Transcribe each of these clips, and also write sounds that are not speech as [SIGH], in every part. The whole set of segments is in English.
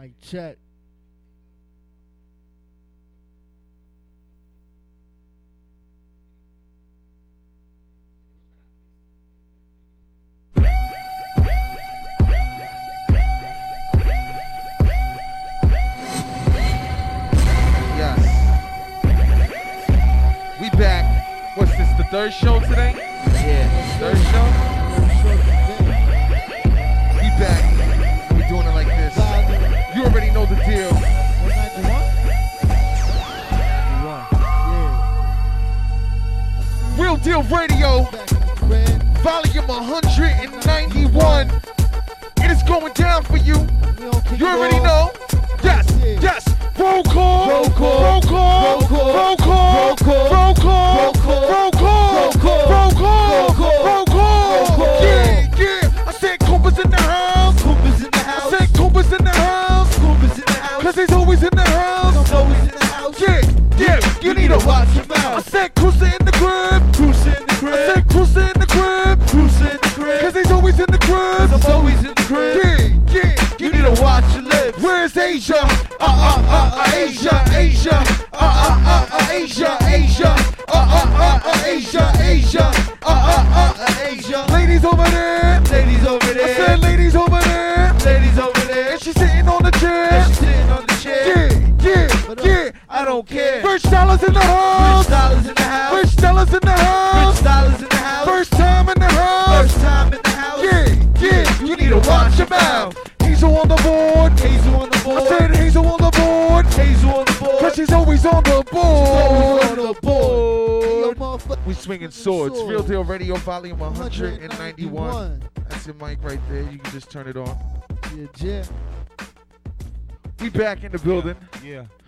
Mike Chet. Don't care. Rich dollars in the house. Rich dollars in the house. Rich dollars in the house. Rich dollars in the house. First time in the house. First time in the house. Yeah, yeah. You need to watch your mouth. Hazel on the board. Hazel on the board. I said Hazel on the board. Hazel on the board. Cause she's always on the board. Always on the board. We swinging swords. Real Deal Radio Volume 191. That's your mic right there. You can just turn it on. Yeah, yeah. We back in the building. Yeah, yeah.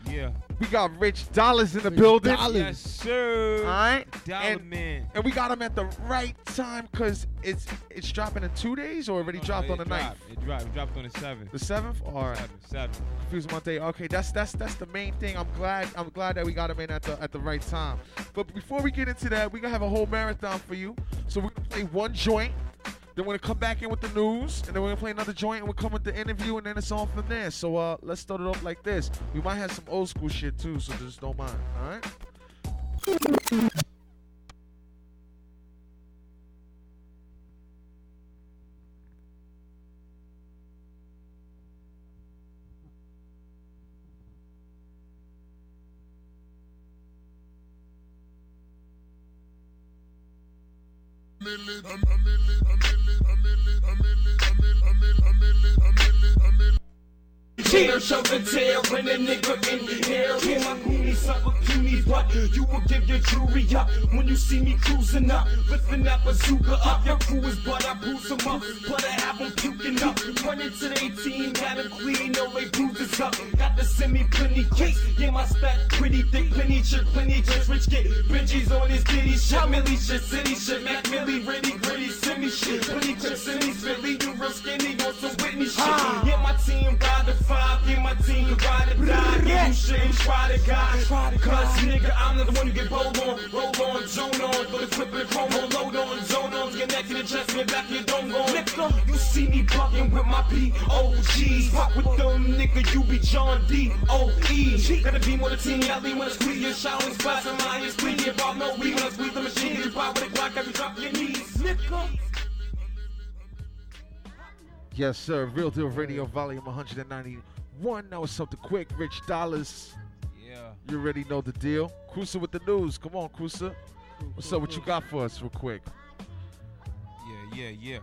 We got Rich Dollars in the building. Yes, sir. All right. Dollar and, man. and we got him at the right time because it's it's dropping in two days or already oh, dropped it on the ninth. dropped. It dropped. It dropped on the seventh. The seventh? All right. Seven. Seven. Confused my day. Okay, that's that's that's the main thing. I'm glad I'm glad that we got him in at the at the right time. But before we get into that, we're gonna have a whole marathon for you. So we're gonna play one joint. Then we're gonna come back in with the news, and then we're gonna play another joint, and we'll come with the interview, and then it's on from there. So uh, let's start it off like this. We might have some old school shit too, so just don't mind. All right. a milli, a milli, a milli, a milli. Cheater show the tail when a nigga in the air. Hear my goonies up a puny butt. You will give your jewelry up when you see me cruising up. Lifting that bazooka up. Your crew is but I bruise them up. But I have them puking up. Running to the 18, got a clean, no way bruises up. Got the semi plenty case. Yeah, my spec pretty thick, plenty chick, plenty just rich get. Benji's on his ditty shit. Millie shit, city shit. Mac Millie, really gritty, semi shit. Plenty chips in these Philly, you real skinny on some Whitney shit. Ah. Yeah, my team ride the five. Yeah, my team ride or die. Yeah, you shouldn't try to guide. Cause nigga, I'm the one you get bold on. Roll on, zone on. Throw the clip and chrome on. Load on, zone on. Get neck to the chest, get back your dome on. Nigga, you see me bugging with my P.O.G. Fuck with them, nigga, you be John D. O.E. Gotta be more the team, I lean when I squeeze your showering spots. And my ears clean, give off no weed when I squeeze the machine. You pop with a Glock, every drop your knees. Nigga. Yes, sir. Real Deal Radio, Volume 191. Now it's something quick. Rich Dollars. Yeah. You already know the deal. Cruiser with the news. Come on, Cruiser. What's up? What you got for us, real quick? Yeah, yeah, yeah.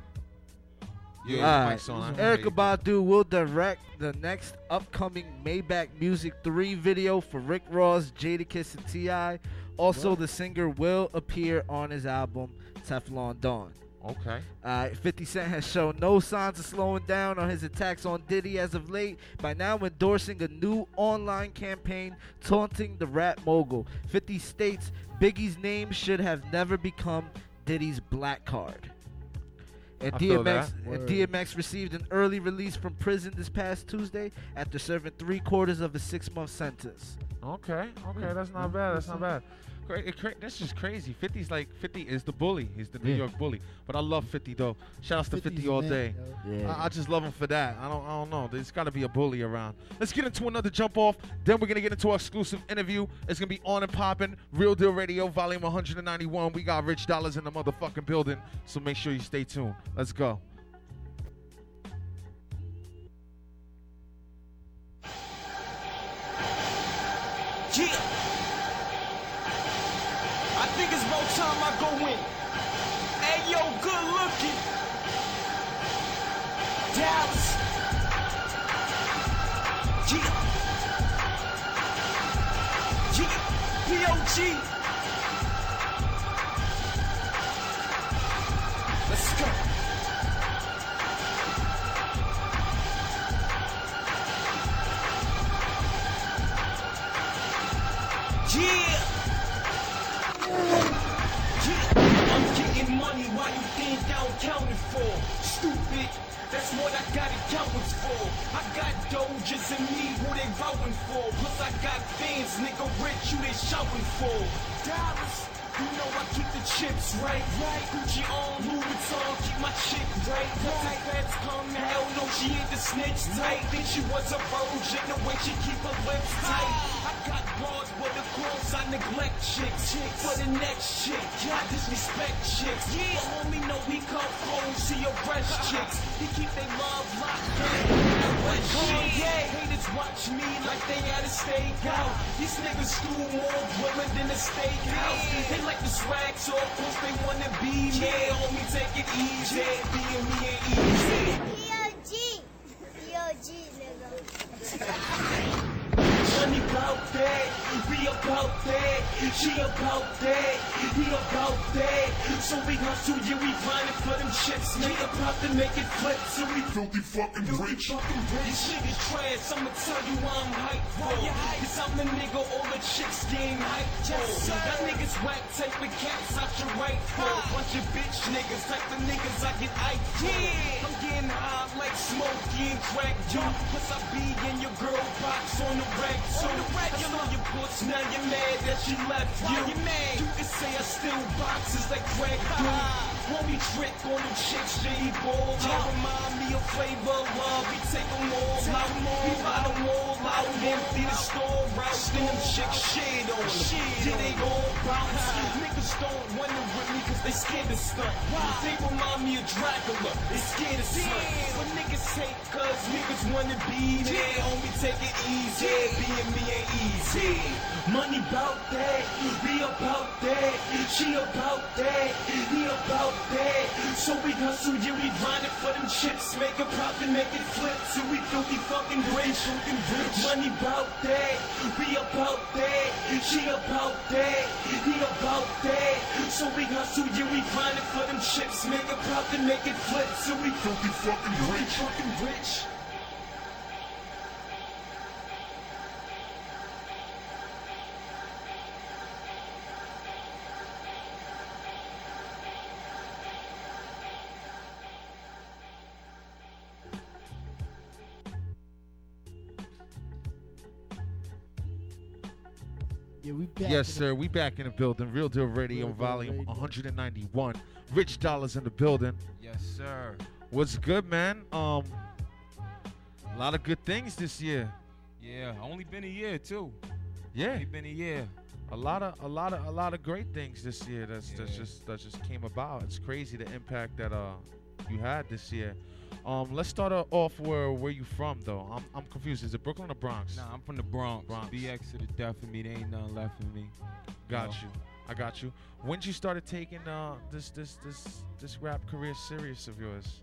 Yeah, All the on. I can Erykah. Badu will direct the next upcoming Maybach Music 3 video for Rick Ross, Jadakiss, and T.I. Also, the singer will appear on his album Teflon Don. Okay. Uh, 50 Cent has shown no signs of slowing down on his attacks on Diddy as of late by now endorsing a new online campaign taunting the rap mogul. 50 states Biggie's name should have never become Diddy's black card. And I DMX, and DMX received an early release from prison this past Tuesday after serving three quarters of a six month sentence. Okay. Okay. That's not bad. That's not bad. Cra- it cra- That's just crazy. 50's like 50 is the bully. He's the New Yeah. York bully. But I love 50 though. Shout out to 50 all day. Yeah. I, I just love him for that. I don't, I don't know. There's got to be a bully around. Let's get into another jump off. Then we're gonna get into our exclusive interview. It's gonna be on and popping. Real Deal Radio, Volume 191. We got Rich Dollars in the motherfucking building, so make sure you stay tuned. Let's go. Yeah. Dallas. Yeah. Yeah. POG. While you think I'm counting for. Stupid. That's what I got accountants for. I got doges and me who they vouching for. Plus I got fans, nigga rich, you they shouting for. Dollars. You know I keep the chips right, right. Gucci on, Louis Vuitton, keep my chick right, right. Feds come, hell no, she ain't the snitch tight. Think she was a virgin, the way she keep her lips tight. I got broads, but of course I neglect chicks. For the next chick, I disrespect chicks. Yeah, homie know he come home, she arrest chicks. He keep they love locked in. Shit. Yeah, haters watch me like they at a stakeout. These niggas stew more women than a steakhouse. They like the swag, so of course they wanna be me. Homie, take it easy. Being me easy. POG. POG, nigga. [LAUGHS] Money about that, we about that, she about that, he about that. So we hustle, yeah, we grinding for them chips. Make a profit, make it flip, so we Filthy fucking rich. fucking rich. Shit is trash, I'ma tell you why I'm hyped for. Cause I'm the nigga all the chicks getting hyped for. That niggas whack, take the caps out your right for. Bunch of bitch niggas, type the niggas I get hyped for. I'm getting high like smoke, getting crack jump. Plus I be in your girl box on the reg. So I saw your puss, now you're mad that she left you. You? You can say I still boxes like Greg do. Homie trick on them chicks, J ball. They remind me of flavor of love. We take them all out. We buy them all out. Empty the store out. Then them chicks shit on them. Yeah, they all bounce. Niggas don't wanna with me cause they scared to stunt. They remind me of Dracula. They scared to stunt. But niggas hate cause niggas wanna be there. Homie, take it easy. Being me ain't easy. Money bout that. We about that. She about that. He about that. So we hustle, yeah, we grinding for them chips. Make a profit, make it flip. So we filthy fucking rich. Money bout that. We about that. She about that. He about that. So we hustle, yeah, we grinding for them chips. Make a profit, make it flip. So we Filthy fucking rich. fucking rich. We back. Yes, sir. We back in the building. Real Deal Radio, Real Deal Volume Radio. 191. Rich Dollars in the building. Yes, sir. What's good, man? Um, a lot of good things this year. Yeah, only been a year too. Yeah, Only been a year. a lot of a lot of a lot of great things this year. That's that's just that just came about. It's crazy the impact that uh you had this year. Um, let's start off where where you from though. I'm I'm confused. Is it Brooklyn or Bronx? Nah, I'm from the Bronx. Bronx. BX to the death of me. There ain't nothing left of me. Got know. you. I got you. When you started taking uh this this this this rap career serious of yours?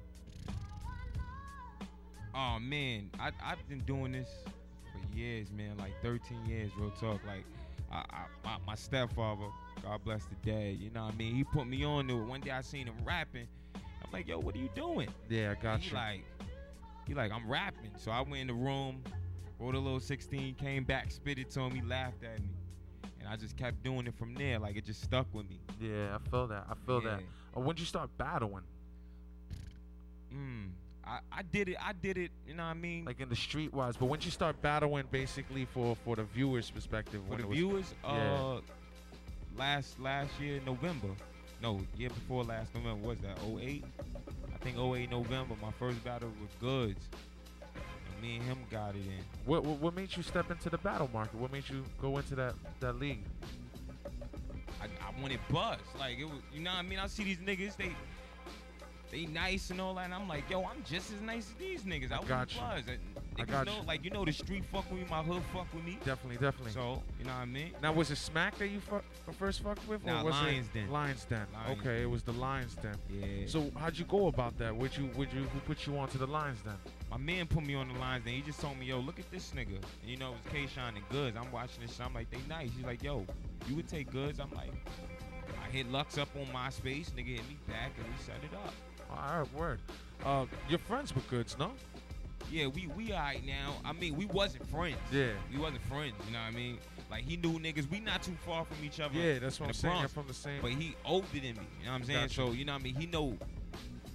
Oh man, I I've been doing this for years, man. Like 13 years, real talk. Like I, I my, my stepfather, God bless the dad. You know what I mean? He put me on to it. One day I seen him rapping. I'm like, yo, what are you doing? Yeah, I got he you. like, he like, I'm rapping. So I went in the room, wrote a little 16, came back, spit it to him. He laughed at me, and I just kept doing it from there. Like it just stuck with me. yeah, I feel that. I feel that. Yeah. Uh, when'd you start battling? Mm. I, I did it. I did it. You know what I mean? Like in the street wise, but when you start battling basically for for the viewers' perspective, for when the was, viewers, yeah. uh, last last year November. No, year before last November. What was that 08? I think 08 November. My first battle with Goods. And me and him got it in. What, what what made you step into the battle market? What made you go into that that league? I, I wanted buzz. Like it was, you know what I mean? I see these niggas, they they nice and all that, and I'm like, yo, I'm just as nice as these niggas. I, I got you. And I got know, you. like you know the street fuck with me, my hood fuck with me. Definitely, definitely. So, you know what I mean? now was it Smack that you fu- first fucked with, or Nah, was Lions it Den. Lions Den? Lions okay, Den. it was the Lions Den. Yeah. So how'd you go about that? Would you would you who put you onto the Lions Den? My man put me on the Lions Den. he just told me, yo, look at this nigga. And, you know, it was K-Shine and Goods. I'm watching this shit. I'm like, they nice. He's like, yo, you would take Goods? I'm like, I hit Lux up on MySpace. Nigga hit me back, and we set it up. All right, word. Uh, you're friends with Goods, no? Yeah, we we alright now. I mean, we wasn't friends. Yeah. We wasn't friends, you know what I mean? Like, he knew niggas. We not too far from each other. Yeah, that's what I'm saying. Bronx. from the same. But he older than me, you know what I'm saying? Gotcha. So, you know what I mean? He know,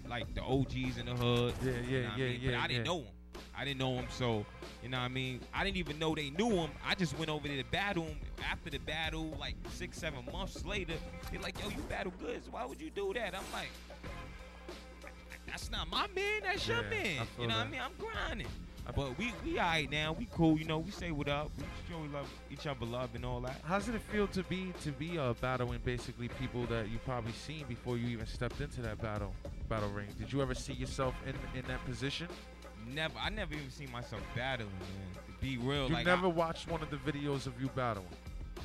like, the OGs in the hood. Yeah, yeah, you know what I yeah, mean? yeah, But I didn't yeah. know him. I didn't know him, so you know what I mean. I didn't even know they knew him. I just went over there to battle him. After the battle, like six, seven months later, they're like, "Yo, you battle goods. Why would you do that?" I'm like, "That's not my man. That's your Yeah, man." You know what. I mean? I'm grinding. But we we alright now. We cool. You know, we say what up. We show love each other, love and all that. How's it feel to be to be uh, battling basically people that you probably seen before you even stepped into that battle battle ring? Did you ever see yourself in in that position? Never. I never even seen myself battling, man. To be real, You like never I- watched one of the videos of you battling,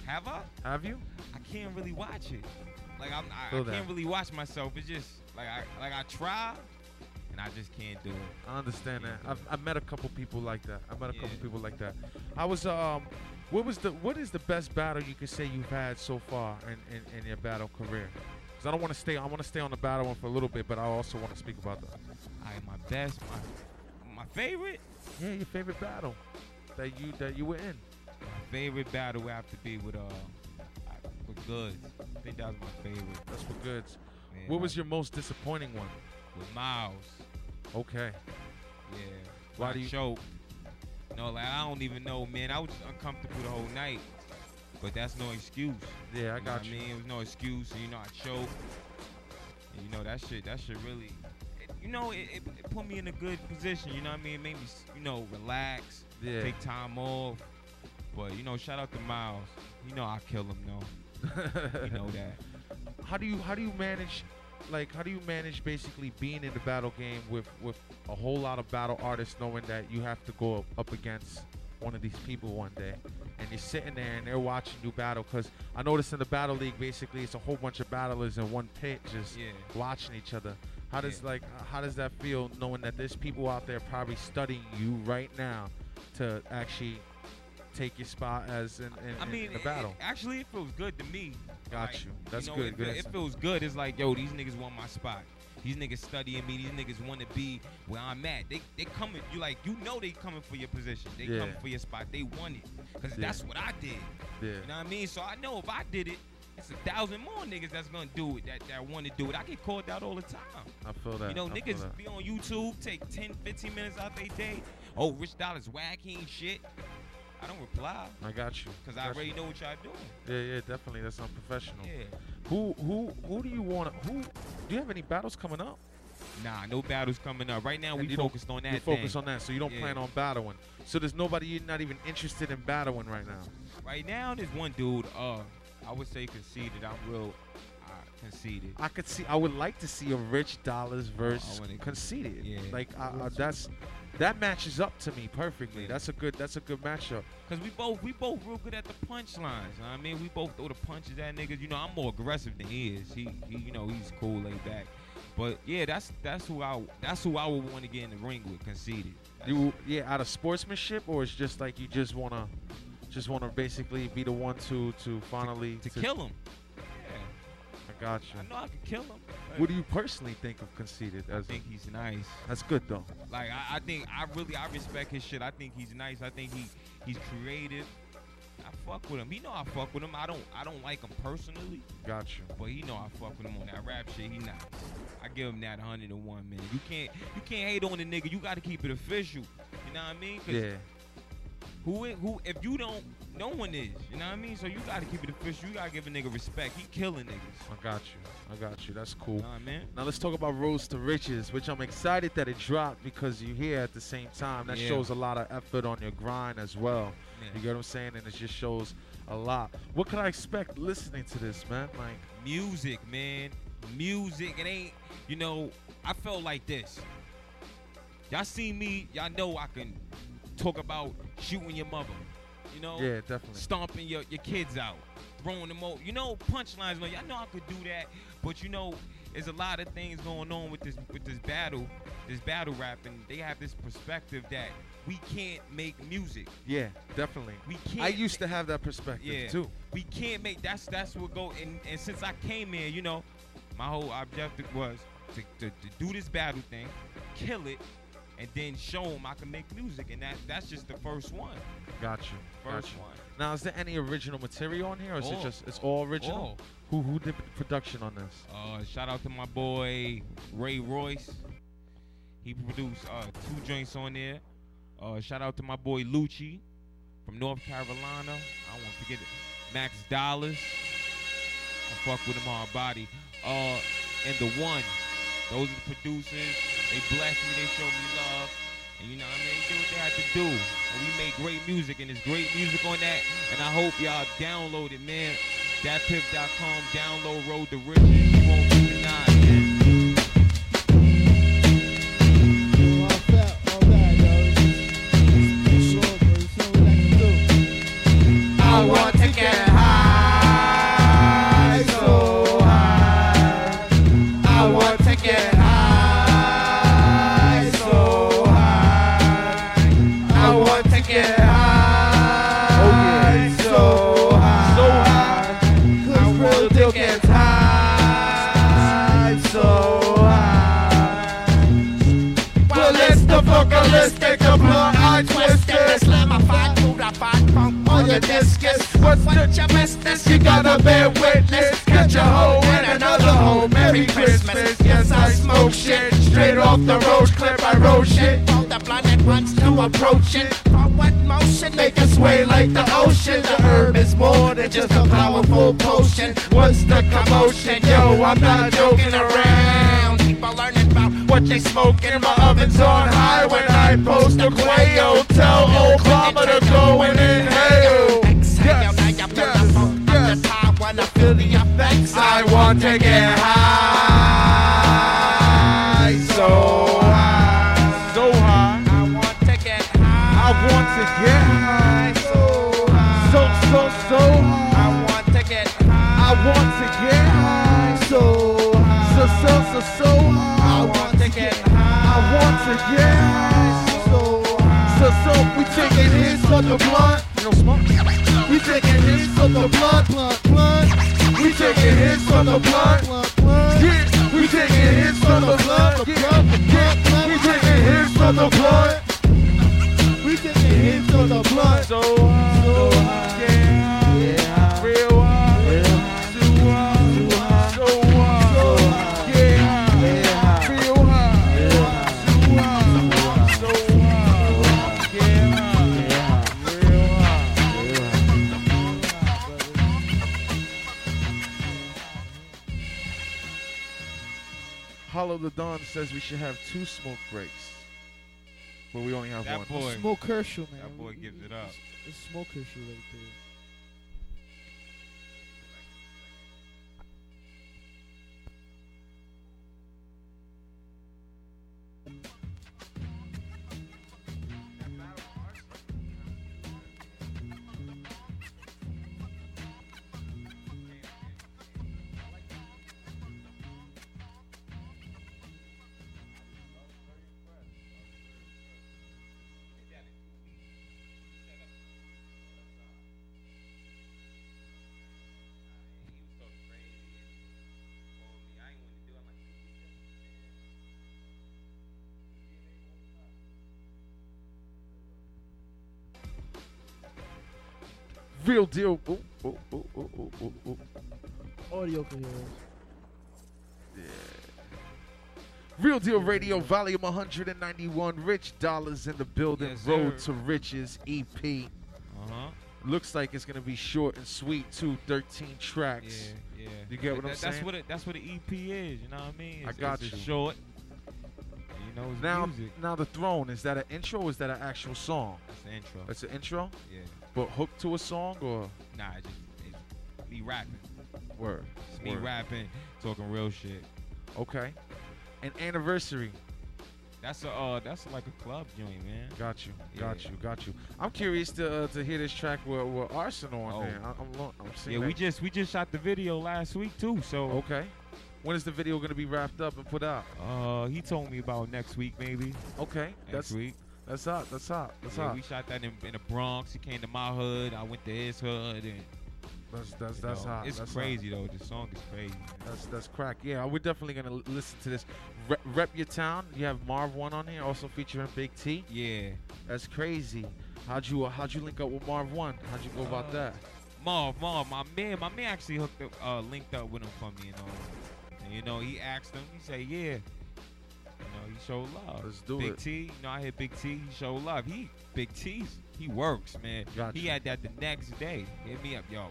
have I? have you? I can't really watch it. Like I'm, I, I can't really watch myself. It's just like I, like I try, and I just can't do it. I understand that. I've, I've met a couple people like that. I met a couple people like that. I was um, what was the what is the best battle you could say you've had so far in, in, in your battle career? Because I don't want to stay. I want to stay on the battle one for a little bit, but I also want to speak about that. I my best, my my favorite, Yeah, your favorite battle that you that you were in. my favorite battle would have to be with uh with Goods. I think that was my favorite. That's for goods. Man, What was your most disappointing one? With Miles? Okay. Yeah. Why do you- choke? No, like I don't even know, man. I was just uncomfortable the whole night. But that's no excuse. Yeah, I You got you. I mean, it was no excuse. You know, I choked. And, you know, that shit, that shit really, it, you know, it, it, it put me in a good position. You know what I mean? It made me, you know, relax, Yeah. take time off. But, you know, shout out to Miles. You know I kill him, though. You know [LAUGHS] that. how do you how do you manage like how do you manage basically being in the battle game with with a whole lot of battle artists knowing that you have to go up, up against one of these people one day and you're sitting there and they're watching you battle because i noticed in the battle league basically it's a whole bunch of battlers in one pit just Yeah. watching each other how does Yeah. like how does that feel knowing that there's people out there probably studying you right now to actually take your spot as in, in, I in mean, the battle it- actually, it feels good to me. Got Like, you. That's know, good. It, Good it feels good. It's like, yo, these niggas want my spot. These niggas studying me. These niggas want to be where I'm at. They they coming. You like, you know, they coming for your position. They Yeah. coming for your spot. They want it because Yeah. that's what I did. yeah You know what I mean? So I know if I did it, it's a thousand more niggas that's gonna do it. That that want to do it. I get called out all the time. i feel that You know, I niggas be on YouTube, take 10, 15 minutes out their day. Oh, Rich Dollars whack, he ain't shit. I don't reply I got you. because I already you. know what y'all doing. Yeah, yeah, definitely. That's unprofessional. Yeah. Who, who, who do you want to? Who? Do you have any battles coming up? Nah, no battles coming up. Right now, And we focused on that. you focus on that, so you don't Yeah. plan on battling. So there's nobody you're not even interested in battling right now. Right now, there's one dude. Uh, I would say conceited. I'm real uh, conceited. I could see. I would like to see a Rich Dollars versus Conceited. yeah. Like uh, uh, that's that matches up to me perfectly. That's a good. That's a good matchup. Cause we both we both real good at the punchlines. You know what I mean, we both throw the punches at niggas. You know, I'm more aggressive than he is. He, he you know, he's cool, laid back. But yeah, that's that's who I that's who I would want to get in the ring with. Conceited. You, yeah, out of sportsmanship, or it's just like you just wanna, just wanna basically be the one to to finally to kill him. Yeah, I got you. I know I can kill him. What do you personally think of Conceited? I think he's nice. that's good though. Like I, I think I really I respect his shit. I think he's nice. I think he he's creative. I fuck with him. He know I fuck with him. I don't I don't like him personally, Gotcha. but he know I fuck with him on that rap shit. He nice. I give him that 101 man. You can't you can't hate on the nigga. You got to keep it official. You know what I mean? Yeah. Who i- who if you don't no one is. You know what I mean? So you gotta keep it official. You gotta give a nigga respect. He killing niggas. I got you. I got you. That's cool. You know what I mean? Now let's talk about Roads to Riches, which I'm excited that it dropped because you're here at the same time. That Yeah. shows a lot of effort on your grind as well. Yeah. You get what I'm saying? And it just shows a lot. What could I expect listening to this, man? Like, music, man. Music. It ain't, you know, I felt like this. Y'all see me, y'all know I can talk about shooting your mother. You know? yeah, definitely. Stomping your, your kids out. Throwing them over. You know, punchlines, man. Y'all know I could do that. But you know, there's a lot of things going on with this with this battle, this battle rap, and they have this perspective that we can't make music. Yeah, definitely. We can't I used to have that perspective yeah. too. We can't make that's that's what go and, and since I came in, you know, my whole objective was to, to, to do this battle thing, kill it, and then show them I can make music, and that that's just the first one. Got you. First you. one. Now, is there any original material on here, or is it just it's all original? All. Who who did the production on this? Uh, shout out to my boy Ray Royce. He produced uh, two joints on there. Uh, shout out to my boy Lucci from North Carolina. I won't forget it. Max Dollars. I fuck with him hard body. Uh, and the one. Those are the producers. They bless me. They show me love. And you know what I mean? They do what they have to do. And we make great music. And there's great music on that. And I hope y'all download it, man. Datpiff.com. Download Road to Riches. You won't be denied, want to get high, so high, So high. I want to get high. I want to get high. so high, So so so. I want to get high. I want to get high. so high, So so so so I want to get high. I want to get high. so high. So so We taking hits from the blunt, You don't smoke? we taking hits from the blunt, blunt, blunt. We taking hits from the blunt. Yeah. We taking hits from the blunt, blunt. We taking hits from the blunt. We taking hits from the blunt. So high. So high. Get Hollow the Dawn says we should have two smoke breaks, but we only have That one. boy. Smoke Herschel, man. That boy gives it up. It's Smoke Herschel right there. Real deal. Ooh, ooh, ooh, ooh, ooh, ooh, ooh. Audio coherence. Real Deal Radio, Volume 191. Rich Dollars in the building. Yes, Road to Riches EP. Uh huh. Looks like it's gonna be short and sweet too. 13 tracks. yeah. You get what I'm saying? That's what it, that's what the EP is. You know what I mean? I got it's you. short. You know, it's Now, music. now the throne is that an intro? or Is that an actual song? That's the intro. That's an intro, yeah. but hooked to a song or Nah, it's just it's me rapping. word? It's me Word. rapping, talking real shit. Okay. An anniversary. That's a uh, that's like a club joint, man. Got you. Got Yeah. you. Got you. I'm curious to uh, to hear this track with, with Arsenal on Oh. there. I, I'm I'm seeing Yeah, we just we just shot the video last week too. So Okay. When is the video gonna be wrapped up and put out? uh, he told me about next week maybe. Okay. Next That's week. that's hot. That's hot. That's yeah, hot. we shot that in, in the Bronx. He came to my hood. I went to his hood, and That's that's that's know, hot. It's that's hot. crazy though. The song is crazy. man. That's that's crack. Yeah, we're definitely gonna listen to this. Rep, rep your town. You have Marv One on here, also featuring Big T. Yeah. That's crazy. How'd you uh, how'd you link up with Marv One? How'd you go about Uh, that? Marv, Marv, my man, my man actually hooked up, uh, linked up with him for me, you know. You know, he asked him, he said, yeah. You know, he showed love. Let's do Big it. Big T, you know, I hit Big T, he showed love. He, Big T's, he works, man. Gotcha. He had that the next day. Hit me up, yo.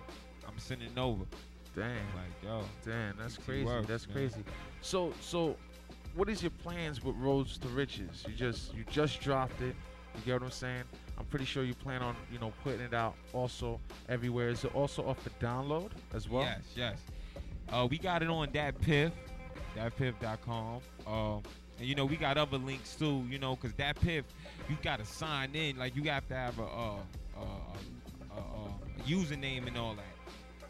I'm sending over. Damn. Like, yo. Damn, that's crazy. works, that's man. crazy. So so, what is your plans with Roads to Riches? You just you just dropped it. You get what I'm saying? I'm pretty sure you plan on you know putting it out also everywhere. Is it also off the download as well? Yes, yes. Uh, we got it on that piff, datpiff.com. Uh, and you know, we got other links too, you know, because DatPiff, you got to sign in. Like, you have to have a, uh, uh, a username and all that.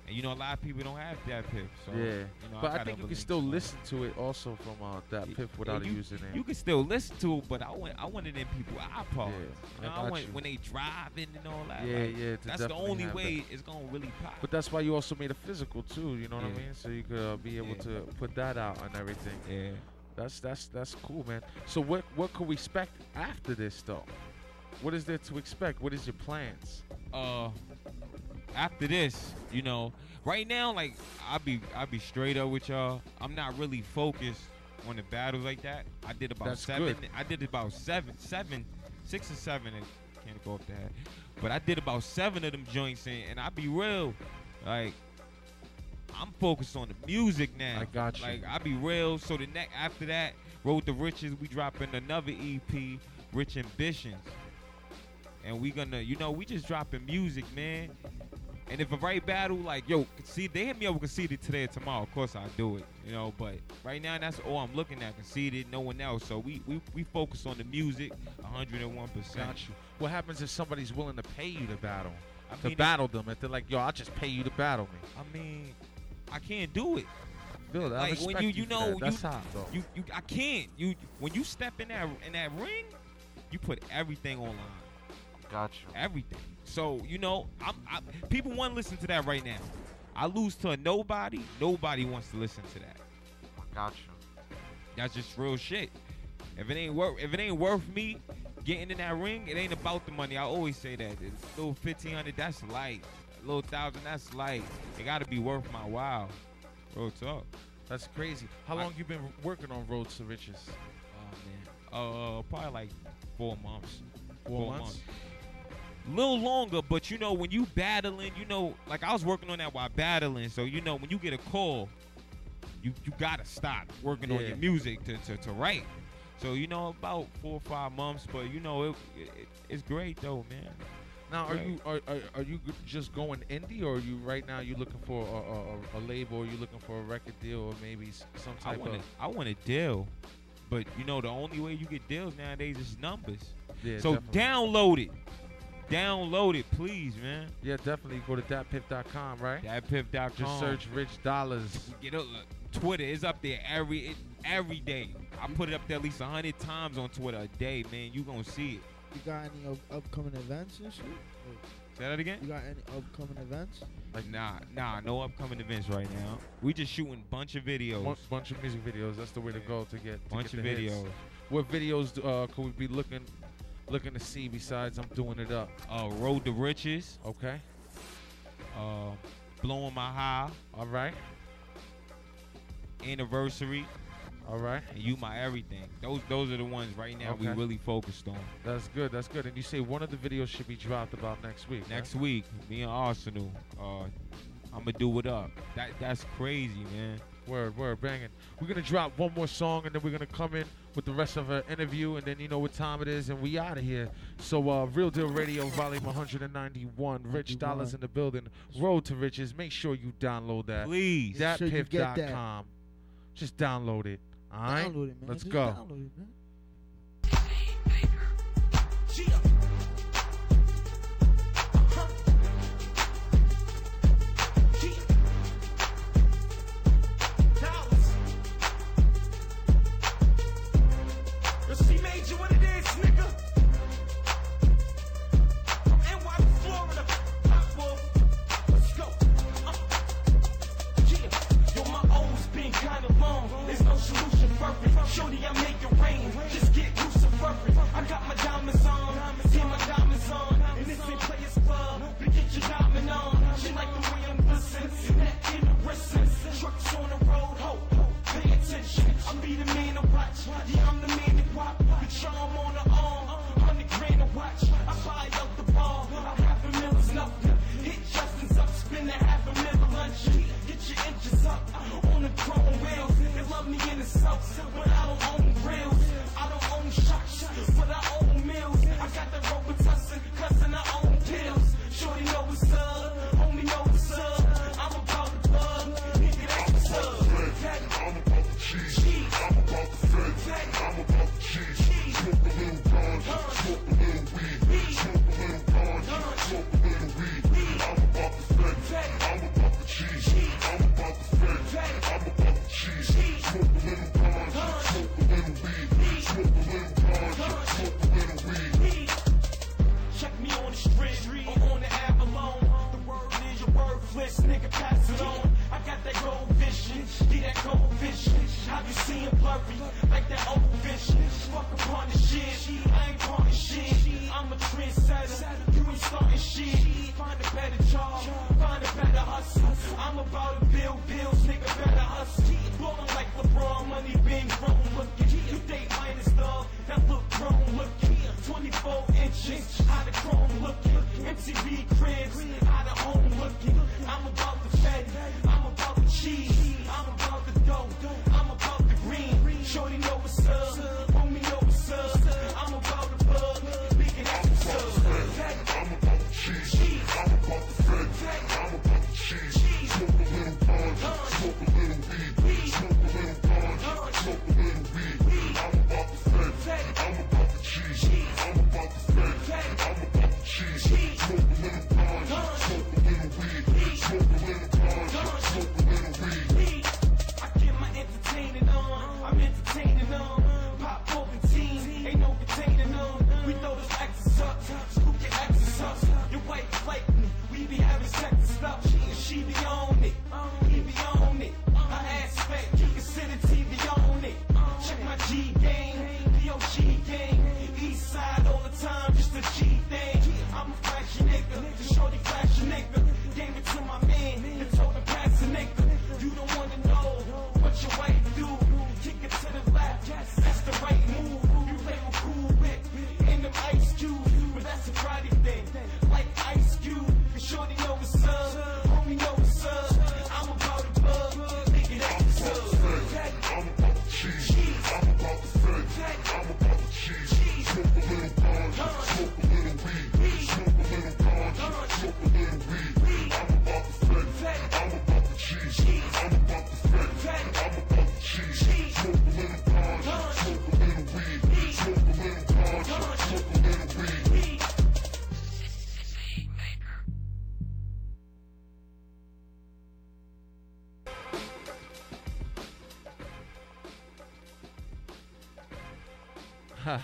And you know, a lot of people don't have DatPiff. So, yeah. you know, but I, got think you can still listen to it also from uh, DatPiff without yeah, a you- username. You can still listen to it, but I want I want it in people iPods. Yeah, you I know, I, got want you. when they driving and all that. yeah, like, yeah. That's the only that. way it's gonna really pop. But that's why you also made a physical too. You know what I mean? So you could uh, be able to put that out and everything. yeah. That's that's that's cool, man. So what what could we expect after this though? What is there to expect? What is your plans? uh after this, you know, right now, like I'll be I'll be straight up with y'all. I'm not really focused on the battles like that. I did about That's seven. good. I did about seven, seven, six or seven. and Can't go off that, but I did about seven of them joints, in, and I'll be real, like. I'm focused on the music now. I got you. Like I'll be real. So the next after that, Road to Riches, we dropping another EP, Rich Ambitions and we gonna, you know, we just dropping music, man. And if a right battle, like, yo, see, they hit me up with Conceited today or tomorrow. Of course, I'll do it, you know. But right now, that's all I'm looking at. Conceited, no one else. So we we, we focus on the music, 101. percent Got you. What happens if somebody's willing to pay you to battle? I To mean, battle them, if they're like, yo, I'll just pay you to battle me. I mean, I can't do it. That? I Like, when you- you, you know, that. that's you- hot though. You you I can't. You when you step in that in that ring, you put everything online. Got you. everything. So you know, I'm, I, people want to listen to that right now. I lose to a nobody. Nobody wants to listen to that. Got you. That's just real shit. If it ain't worth, if it ain't worth me getting in that ring, it ain't about the money. I always say that. It's a little fifteen hundred, that's light. A little thousand, that's light. It got to be worth my while. Real talk. That's crazy. How I- long you been working on Roads to Riches? Oh man. Uh, probably like four months. Four, Four months. months. Little longer, but you know, when you battling, you know, like I was working on that while battling. So you know, when you get a call, you you gotta stop working on your music to, to, to write. So you know, about four or five months, but you know, it, it it's great though, man. Now, are Right. you are, are, are you just going indie, or are you right now you looking for a, a, a, label, or you looking for a record deal, or maybe some I type want of I want a deal, but you know, the only way you get deals nowadays is numbers. yeah, so definitely. download it, download it, please, man. yeah, definitely go to datpiff.com, right? Datpiff.com. Just search Rich Dollars. Get up, look, Twitter is up there every it, every day. I put it up there at least hundred times on Twitter a day, man. You gonna see it. You got any up- upcoming events and shit? Say that again. You got any upcoming events? Like nah, nah, no upcoming events right now. We just shooting bunch of videos. One bunch of music videos. That's the way to go to get to bunch get of the hits. videos. What videos uh, could we be looking looking to see besides I'm doing it up? Uh, Road to Riches. Okay. Uh, blowing My High. All right. Anniversary. All right. And you my everything. Those those are the ones right now we really focused on. That's good. That's good. And you say one of the videos should be dropped about next week. Next week, me and Arsenal. Uh, I'ma do it up. That that's crazy, man. Word, word, banging. We're gonna drop one more song and then we're gonna come in with the rest of our interview and then you know what time it is and we out of here. So uh, Real Deal Radio Volume 191, Rich Dollars in the building, Road to Riches. Make sure you download that. Please. Datpiff.com. Just download it. All right. Download it, man. Let's go.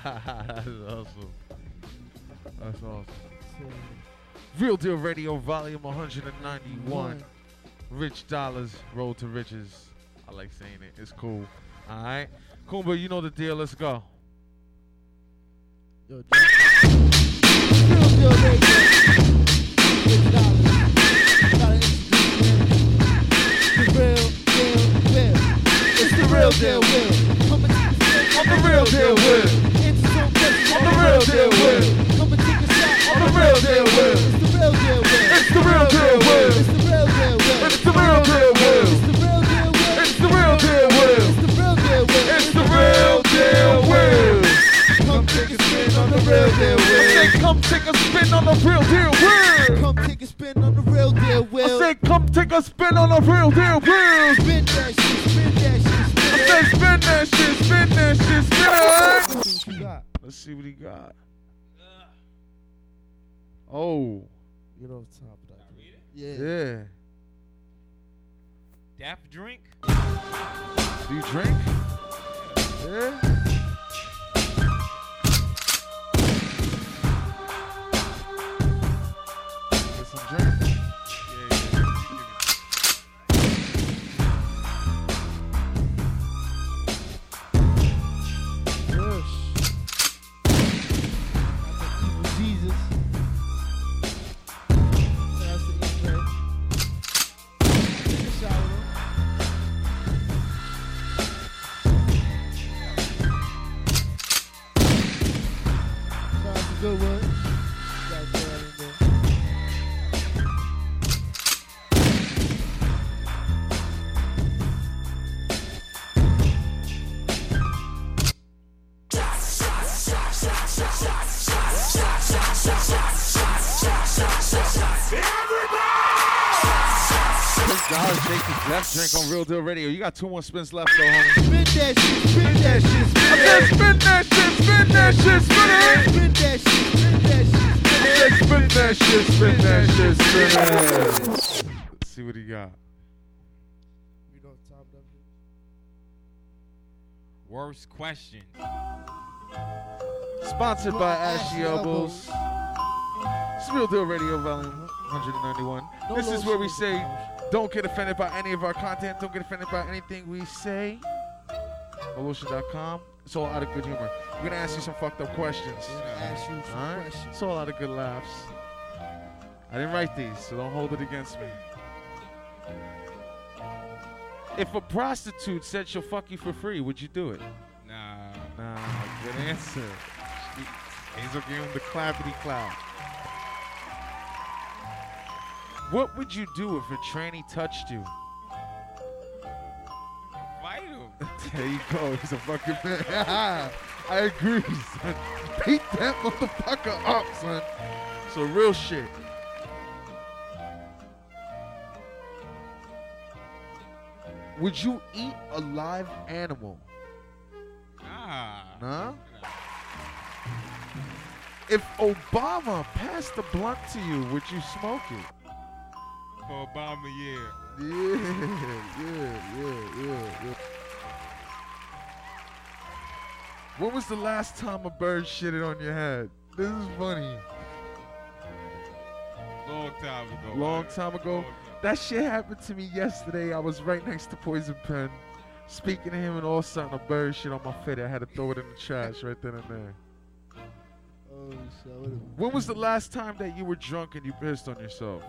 That's awesome. That's awesome. Real Deal Radio, volume 191. Rich Dollars, Road to Riches. I like saying it. It's cool. All right. Kumba, you know the deal. Let's go. Yo, Real Deal Radio. Rich real, real. It's the real deal, real. I'm the real deal, real. I'm the real deal Will. Come and take a shot. I'm the real deal Will. It's the real deal Will. It's the real deal Will. It's the real deal Will. It's the real deal Will. It's the real deal Will. Come take a spin on the real deal Will. I say come take a spin on the real deal Will. Come take a spin on the real deal Will. I say come take a spin on the real deal Will. Spin that shit, spin that shit, spin that shit, spin that shit, spin. Let's see what he got. Oh, You know, top of that. Yeah. yeah. Daft drink. Do you drink? Yeah. Left drink on Real Deal Radio. You got two more spins left, though, homie. Spin that shit, spin that shit, spin I said, spin that shit, spin that shit, spin it. Spin that shit, spin that shit, spin I said, spin that shit, spin that shit, spin it. Let's see what he got. You know, top that. Worst question. Sponsored by Ashy Elbows. It's Real Deal Radio, volume 191. This is where we say, don't get offended by any of our content. Don't get offended by anything we say. Evolution.com. It's all out of good humor. We're going to ask you some fucked up questions. Gonna ask you some All right? questions. It's all out of good laughs. I didn't write these, so don't hold it against me. If a prostitute said she'll fuck you for free, would you do it? Nah. Nah, good answer. Hazel gave him the clappity clap. What would you do if a tranny touched you? Fight him. [LAUGHS] There you go. He's a fucking man. [LAUGHS] I agree, son. Beat that motherfucker up, son. So real shit. Would you eat a live animal? Nah. Nah. If Obama passed the blunt to you, would you smoke it? For Obama, yeah. Yeah, yeah, yeah, yeah, yeah. When was the last time a bird shitted on your head? This is funny. Long time ago. Long time ago. Long time. That shit happened to me yesterday. I was right next to Poison Pen, speaking to him, and all of a sudden a bird shit on my feet. I had to throw it in the trash right then and there. Oh, shit. When was the last time that you were drunk and you pissed on yourself?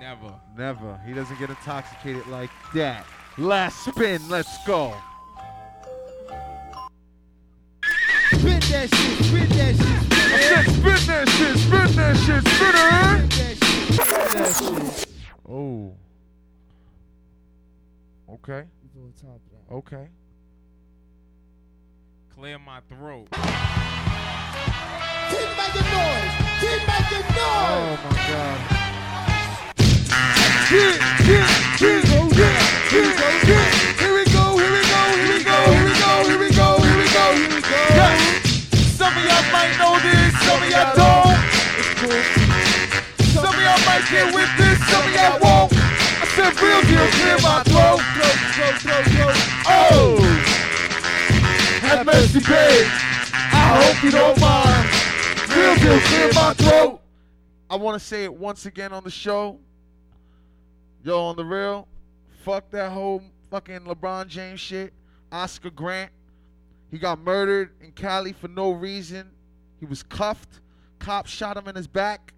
Never. Never. He doesn't get intoxicated like that. Last spin. Let's go. Spin that shit, spin that shit, spin I said, spin that shit, spin that shit, spin it. that shit, spin that shit. Oh. Okay. You top that. Okay. Clear my throat. Keep making noise. Keep making noise. Oh my God. Get with this, some of y'all won't. Oh. I said real deal, clear my throat. Oh, have mercy, babe. I hope you don't mind. Real deal, clear my throat. I want to say it once again on the show. Yo, on the real, fuck that whole fucking LeBron James shit. Oscar Grant, he got murdered in Cali for no reason. He was cuffed. Cops shot him in his back.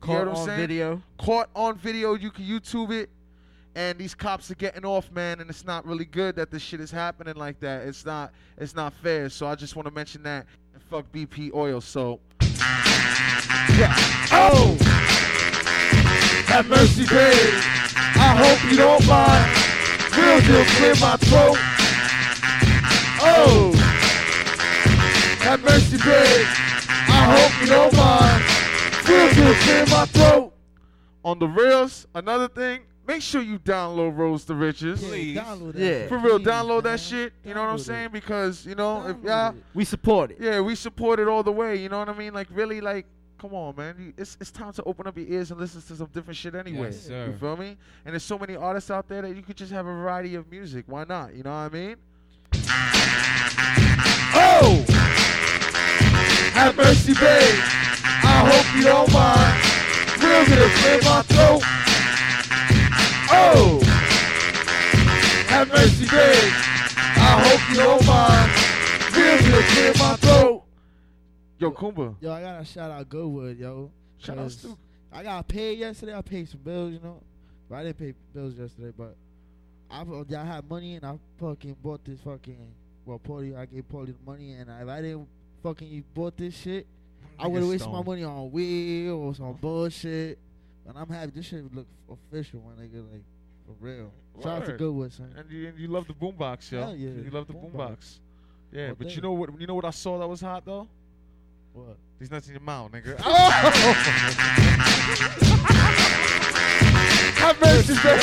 Caught what I'm on saying? video. Caught on video. You can YouTube it. And these cops are getting off, man, and it's not really good that this shit is happening like that. It's not it's not fair. So I just want to mention that. And fuck BP oil. So yeah. Oh! Have mercy, babe. I hope you don't mind. Real deal, clear my throat. Oh! Have mercy, babe. I I hope you don't mind. Feel good clear my throat. On the rails, another thing, make sure you download Rose to Riches. Please. Download that Yeah. For real, please, download man. that shit. You know what I'm Download it. saying? Because, you know, if Download y'all. We support it. yeah, we support it all the way. You know what I mean? Like, really, like, come on, man. You, it's, it's time to open up your ears and listen to some different shit anyway. Yes, sir. You feel me? And there's so many artists out there that you could just have a variety of music. Why not? You know what I mean? Oh! Have mercy, babe. I hope you don't mind. Real gonna clear my throat. Oh! Have mercy, babe. I hope you don't mind. Real gonna clear my throat. Yo, Kumba. Yo, I gotta shout out Goodwood, yo. Shout out Stu. I got paid yesterday. I paid some bills, you know. But I didn't pay bills yesterday, but I I had money and I fucking bought this fucking well, Paulie. I gave Paulie the money, and if I didn't fucking bought this shit, I would have wasted my money on weed or some bullshit. And I'm happy. This shit look official, my nigga. Like for real. Shout out to. Goodwood, son. And you, and you love the boombox, yo. Hell yeah. You love the Boombox. boombox. Yeah, All but you know what? You know what I saw that was hot though? What? These nuts in your mouth, nigga. [LAUGHS] Oh! I Have mercy, baby.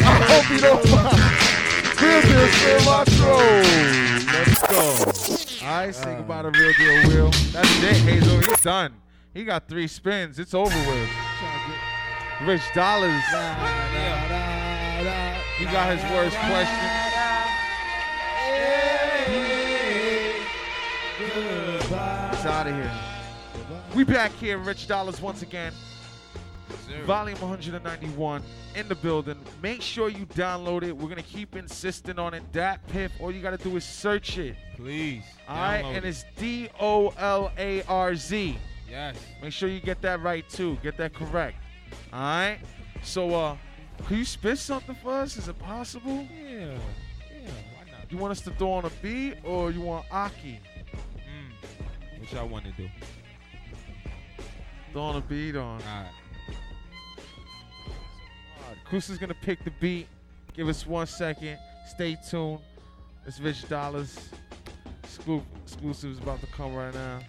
I hope you don't mind. Real deal, clear my. Let's go. All right, say uh. goodbye to real deal, Will. That's it, Hazel. He's done. He got three spins. It's over with. Rich Dollars. He got his worst question. Out of here. We back here, Rich Dollars, once again. Volume 191 in the building. Make sure you download it. We're gonna keep insisting on it. DatPiff. All you gotta do is search it. Please. All right, and it. it's D O L A R Z. Yes. Make sure you get that right too. Get that correct. All right. So, uh, can you spit something for us? Is it possible? Yeah. Yeah. Why not? You want us to throw on a beat, or you want Aki? What y'all want to do? Throw on a beat on. All right. Cruz is gonna pick the beat. Give us one second. Stay tuned. It's Rich Dollars. Exclu- exclusive is about to come right now.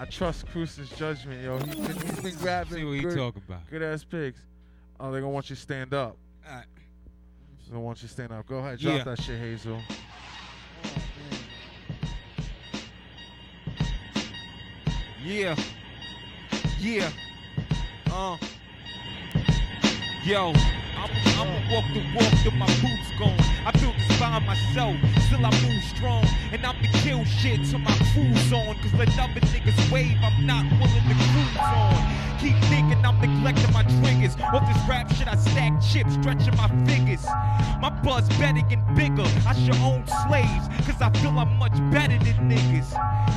I trust Cruz's judgment, yo. He's been, he's been grabbing See what he good, talking about. good ass picks. Oh, they're gonna want you to stand up. All right. They're gonna want you to stand up. Go ahead, drop Yeah. that shit, Hazel. Yeah. Yeah. Uh. Yo. I'm, I'ma walk the walk till my boots gone. I built this by myself, still I move strong. And I'm the kill shit till my crew's on. Cause let other niggas wave, I'm not willing to cruise on. Keep thinking I'm neglecting my triggers. Off this rap shit, I stack chips, stretching my figures. My buzz better and bigger. I should own slaves, cause I feel I'm much better than niggas.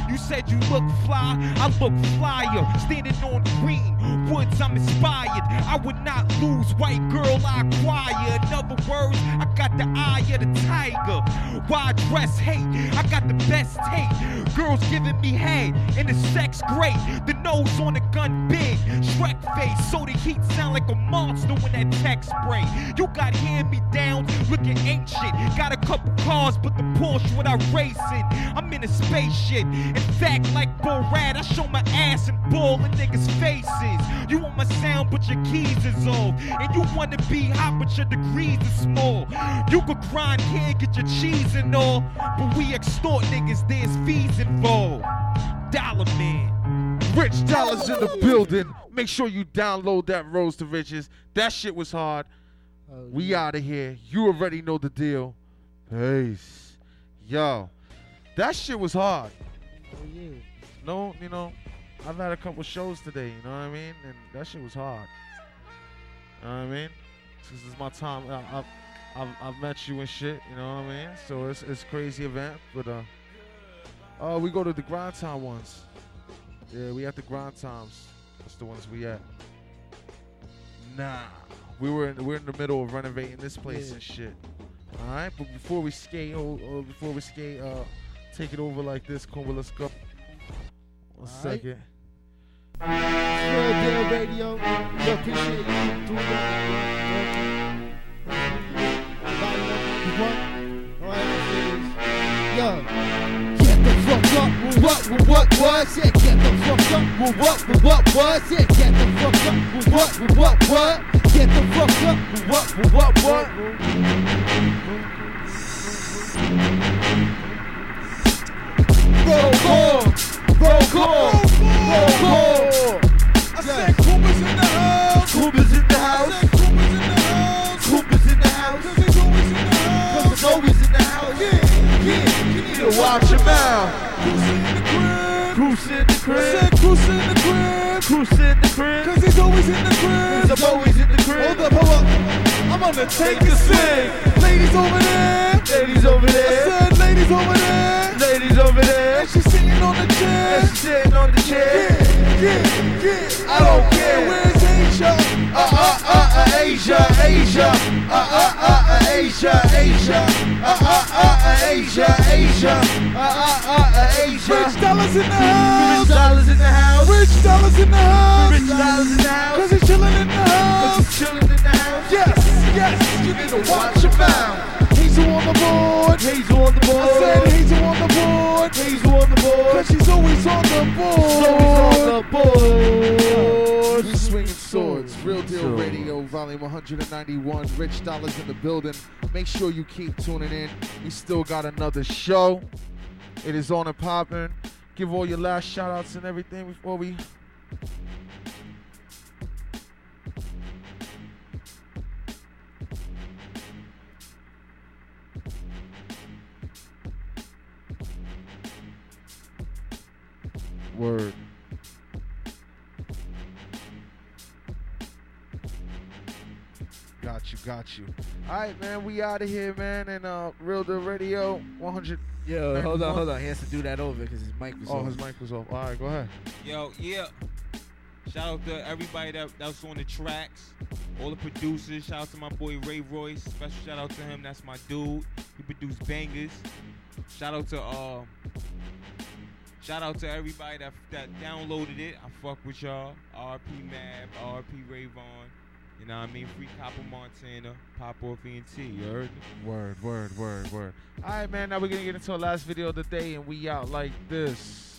You said you look fly, I look flyer. Standing on green woods, I'm inspired. I would not lose, white girl, I acquire. In words, I got the eye of the tiger. Why dress hate? I got the best tape. Girls giving me head, and the sex great. The nose on the gun big, Shrek face, so the heat sound like a monster when that tech spray. You got hand me down, looking ancient. Got a couple cars, but the Porsche what I racing. I'm in a spaceship. In fact, like Borat, I show my ass and bull in niggas' faces. You want my sound, but your keys is off. And you wanna be hot, but your degrees is small. You could grind here, get your cheese and all. But we extort niggas, there's fees involved. Dollar man. Rich Dollars in the building. Make sure you download that Rose to Riches. That shit was hard. Oh, We yeah. out of here. You already know the deal. Peace. Yo, that shit was hard. Oh, yeah. No, you know, I've had a couple shows today, you know what I mean? And that shit was hard. You know what I mean? This is my time. I, I've, I've, I've met you and shit, you know what I mean? So it's it's a crazy event, but uh, uh, we go to the grind time ones. Yeah, we at the grind times. That's the ones we at. Nah, we were in, we're in the middle of renovating this place Yeah. and shit. All right, but before we skate, oh, oh, before we skate, uh, take it over like this, Kumba. Let's go. One All second. Real Deal Radio. We appreciate you doing that. Volume 191. All I have to say is. Get the fuck up, what, what, what was it? Get the fuck up, what, what, what was it? Get the fuck up, what, what, what, what? Get the fuck up, what, what, what, what? Roll call, roll call, roll call. You need To watch him out. Cruz in the crib. In the crib. in the crib. In the crib. Cause he's always in the crib. I'm always in the crib. Hold up, hold up. I'm gonna take a sing. Ladies over there. Ladies over there. I said ladies over there. Ladies over there. And she's sitting on the chair. And she's sitting on the chair. Yeah, yeah, yeah. I don't care. Where's Asia? Uh uh uh uh Asia, Asia. Uh uh uh uh Asia, Asia. Uh uh uh uh Asia, Asia. Uh uh uh uh Asia. Rich dollars in the house, Rich dollars in the house. Rich dollars in the house. Rich dollars in the house. Cause he's chilling in the house. Cause he's chilling in the house. Yes, yes. You need to watch him out. Hazel on the board. Hazel on the board. I said Hazel on the board. Hazel on the board. Cause she's always on the board. She's Always on the board. We swinging swords. Real Deal. Radio, volume 191. Rich Dollars in the building. Make sure you keep tuning in. We still got another show. It is on and popping. Give all your last shout outs and everything before we. Word. Got you, got you. All right, man, we out of here, man. And uh, Real Deal Radio, 100. Yo, hold on, hold on. He has to do that over because his mic was Oh, off. his mic was off. All right, go ahead. Yo, yeah. Shout out to everybody that that was on the tracks, all the producers. Shout out to my boy Ray Royce. Special shout out to him. That's my dude. He produced bangers. Shout out to uh, shout out to everybody that that downloaded it. I fuck with y'all. RP Mab, RP Rayvon. You know what I mean? Free Copper Montana, Pop off ENT. You heard? Word, word, word, word. All right, man. Now we're gonna get into our last video of the day, and we out like this.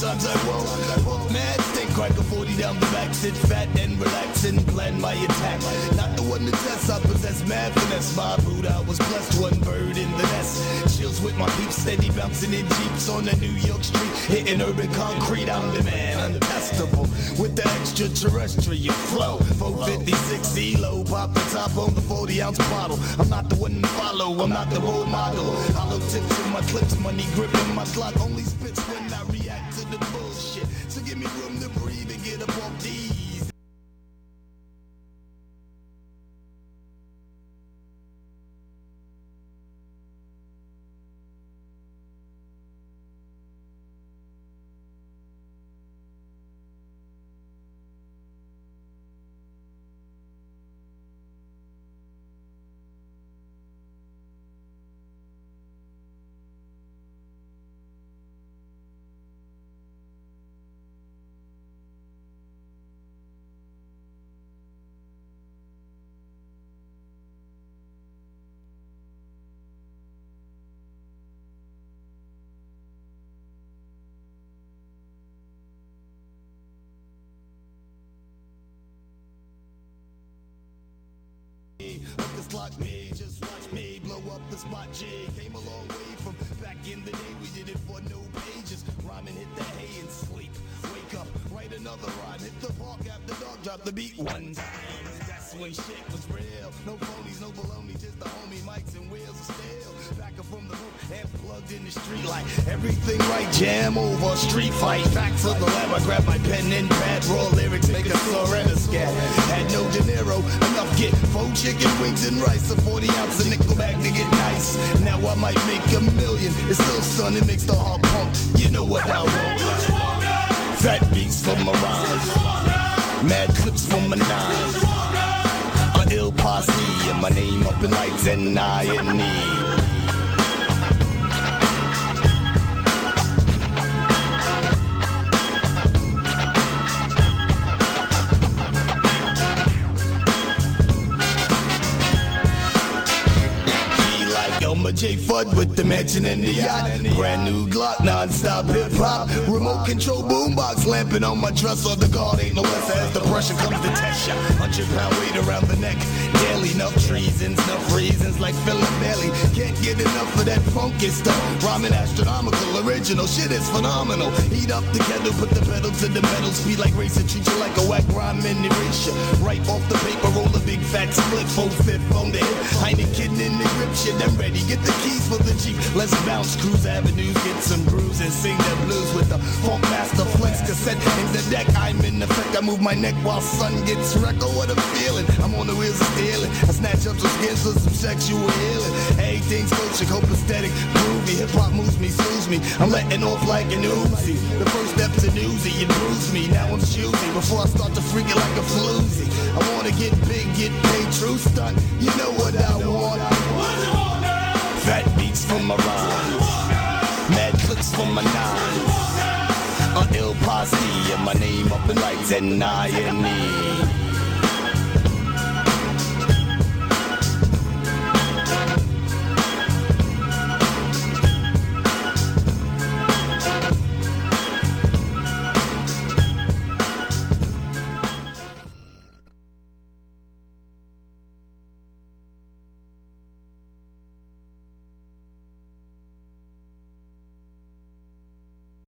Sometimes I won't. Mad stay crack a 40 down the back, sit fat and relax and plan my attack. Not the one to test, I possess mad finesse. My boot, I was blessed, one bird in the nest. Chills with my peeps, steady bouncing in jeeps on the New York street, hitting urban concrete. I'm the man, untestable with the extraterrestrial flow. 456 ELO, pop the top on the 40 ounce bottle. I'm not the one to follow, I'm not the role model. Hollow tips in my clips, money gripping my clock. Only Hookers lock me, just watch me blow up the spot. J came a long way from back in the day. We did it for no pages. Rhyming, hit the hay and sleep. Wake up, write another rhyme. Hit the park after dark, drop the beat one time. When shit was real. No phonies, no baloney, just the homie mics and wheels of steel. Backer from the hook and plugged in the street like everything right. Jam over, street fight. Facts of the lab. I grab my pen and pad, raw lyrics, make a surrender scat. Had no dinero, enough get four chicken wings and rice. A 40 ounce of nickel bag to get nice. Now I might make a million. It's still sun, it makes the heart pump. You know what I want. Fat beats for my rhymes. Mad clips for my nine. Ill posse and my name up in lights and I in need. Elmer with the mansion and the yacht. Brand new Glock, non-stop hip hop. Remote control boombox lamping on my dresser. The guard ain't no less as the pressure comes to test ya. Hundred pound weight around the neck. Daily enough treasons, enough reasons like Philip Bailey. Can't get enough of that funky stuff. Rhyming astronomical, original shit is phenomenal. Heat up the kettle, put the pedal to the metal. Speed like racing, treat you like a whack rhyme and erasure. Right off the paper, roll a big fat split, full fifth on the hip. I ain't kidding in the grip shit, I'm ready. Get the keys for the Jeep. Let's bounce, cruise avenues, get some bruises, sing the blues with the funk master flex cassette in the deck. I'm in effect, I move my neck while sun gets wrecked. Oh, what a feeling! I'm on the wheels of stealing. I snatch up some skins for some sexual healing. Everything's coaching, copacetic, groovy. Hip hop moves me, soothes me. I'm letting off like an Uzi. The first step to newsy, you bruise me. Now I'm choosy before I start to freak it like a floozy. I wanna get big, get paid, true stunt. You know what I want. Fat beats for my rhymes. Mad clicks for my nines. A ill posse and my name up in lights and I me.